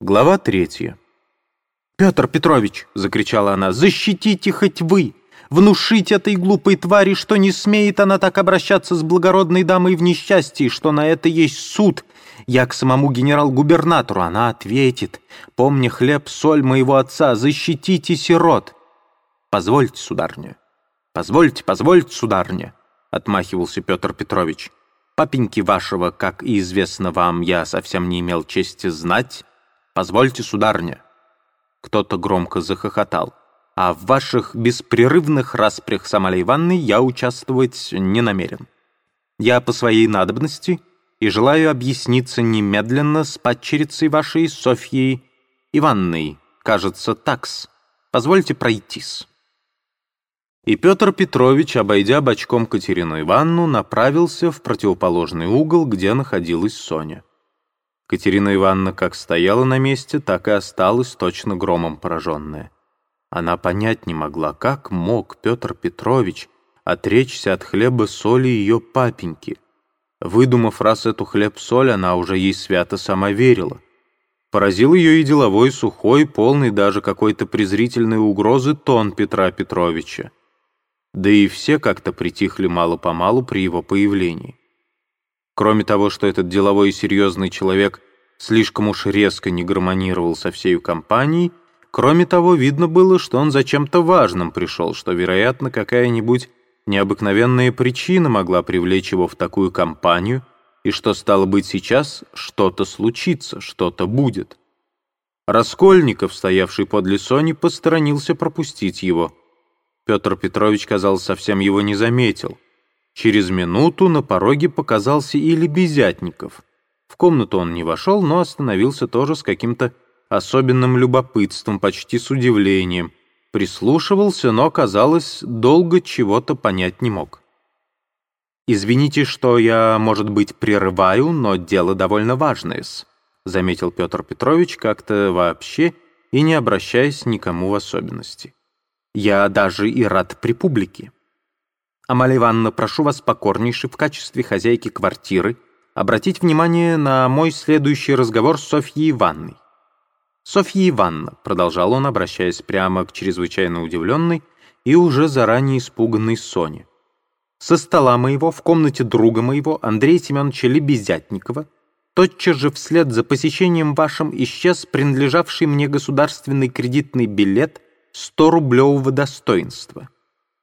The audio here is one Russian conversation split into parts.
Глава третья. «Петр Петрович!» — закричала она. «Защитите хоть вы! Внушите этой глупой твари, что не смеет она так обращаться с благородной дамой в несчастье, что на это есть суд. Я к самому генерал-губернатору, она ответит. Помни хлеб, соль моего отца, защитите сирот!» «Позвольте, сударня, позвольте, позвольте, сударня!» — отмахивался Петр Петрович. «Папеньки вашего, как и известно вам, я совсем не имел чести знать». «Позвольте, сударня». Кто-то громко захохотал. «А в ваших беспрерывных распрях с Амалей Ивановной я участвовать не намерен. Я по своей надобности и желаю объясниться немедленно с падчерицей вашей Софьей Ивановной, кажется, такс. Позвольте пройтись». И Петр Петрович, обойдя бочком Катерину Ивановну, направился в противоположный угол, где находилась Соня. Катерина Ивановна как стояла на месте, так и осталась точно громом пораженная. Она понять не могла, как мог Петр Петрович отречься от хлеба-соли ее папеньки. Выдумав раз эту хлеб-соль, она уже ей свято сама верила. Поразил ее и деловой, сухой, полный даже какой-то презрительной угрозы тон Петра Петровича. Да и все как-то притихли мало-помалу при его появлении. Кроме того, что этот деловой и серьезный человек слишком уж резко не гармонировал со всей компанией, кроме того, видно было, что он за чем-то важным пришел, что, вероятно, какая-нибудь необыкновенная причина могла привлечь его в такую компанию, и что, стало быть, сейчас что-то случится, что-то будет. Раскольников, стоявший подле Сони, посторонился пропустить его. Петр Петрович, казалось, совсем его не заметил. Через минуту на пороге показался и Лебезятников. В комнату он не вошел, но остановился тоже с каким-то особенным любопытством, почти с удивлением. Прислушивался, но, казалось, долго чего-то понять не мог. «Извините, что я, может быть, прерываю, но дело довольно важное-с», заметил Петр Петрович как-то вообще и не обращаясь никому в особенности. «Я даже и рад при публике. Амалия Ивановна, прошу вас покорнейше в качестве хозяйки квартиры обратить внимание на мой следующий разговор с Софьей Ивановной. «Софья Ивановна», — продолжал он, обращаясь прямо к чрезвычайно удивленной и уже заранее испуганной Соне. «Со стола моего в комнате друга моего, Андрея Семеновича Лебезятникова, тотчас же вслед за посещением вашим исчез принадлежавший мне государственный кредитный билет 100-рублевого достоинства.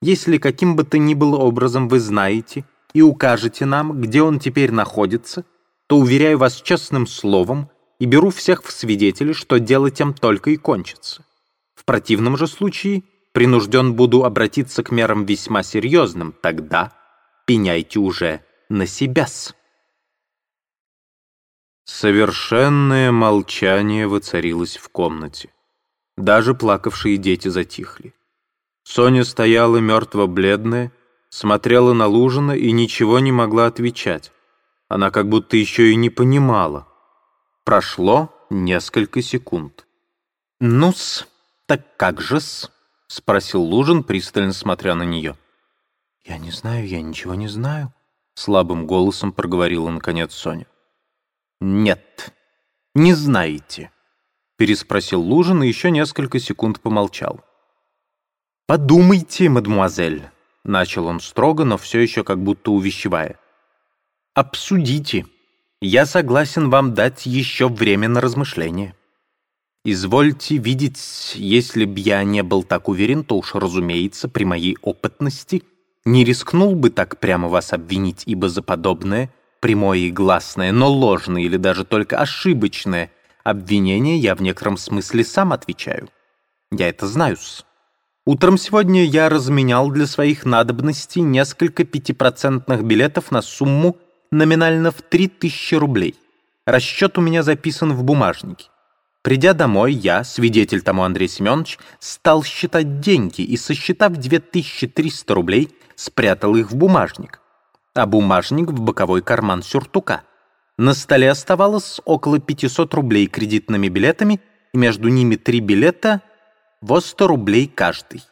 Если каким бы то ни было образом вы знаете и укажете нам, где он теперь находится, то уверяю вас честным словом и беру всех в свидетели, что дело тем только и кончится. В противном же случае принужден буду обратиться к мерам весьма серьезным, тогда пеняйте уже на себя-с. Совершенное молчание воцарилось в комнате. Даже плакавшие дети затихли. Соня стояла мертво-бледная, смотрела на Лужина и ничего не могла отвечать. Она как будто еще и не понимала. Прошло несколько секунд. «Ну-с, так как же-с?» — спросил Лужин, пристально смотря на нее. «Я не знаю, я ничего не знаю», — слабым голосом проговорила наконец Соня. «Нет, не знаете», — переспросил Лужин и еще несколько секунд помолчал. «Подумайте, мадемуазель», — начал он строго, но все еще как будто увещевая. «Обсудите. Я согласен вам дать еще время на размышление. Извольте видеть, если б я не был так уверен, то уж, разумеется, при моей опытности не рискнул бы так прямо вас обвинить, ибо за подобное, прямое и гласное, но ложное или даже только ошибочное обвинение я в некотором смысле сам отвечаю. Я это знаю-с». Утром сегодня я разменял для своих надобностей несколько пятипроцентных билетов на сумму номинально в 3000 рублей. Расчет у меня записан в бумажнике. Придя домой, я, свидетель тому Андрей Семенович, стал считать деньги и, сосчитав 2300 рублей, спрятал их в бумажник, а бумажник в боковой карман сюртука. На столе оставалось около 500 рублей кредитными билетами, и между ними три билета — во сто рублей каждый.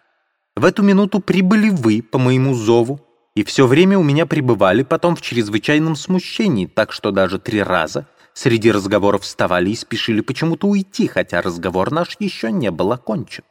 В эту минуту прибыли вы по моему зову, и все время у меня пребывали потом в чрезвычайном смущении, так что даже три раза, Среди разговоров вставали и спешили почему-то уйти, хотя разговор наш еще не был окончен.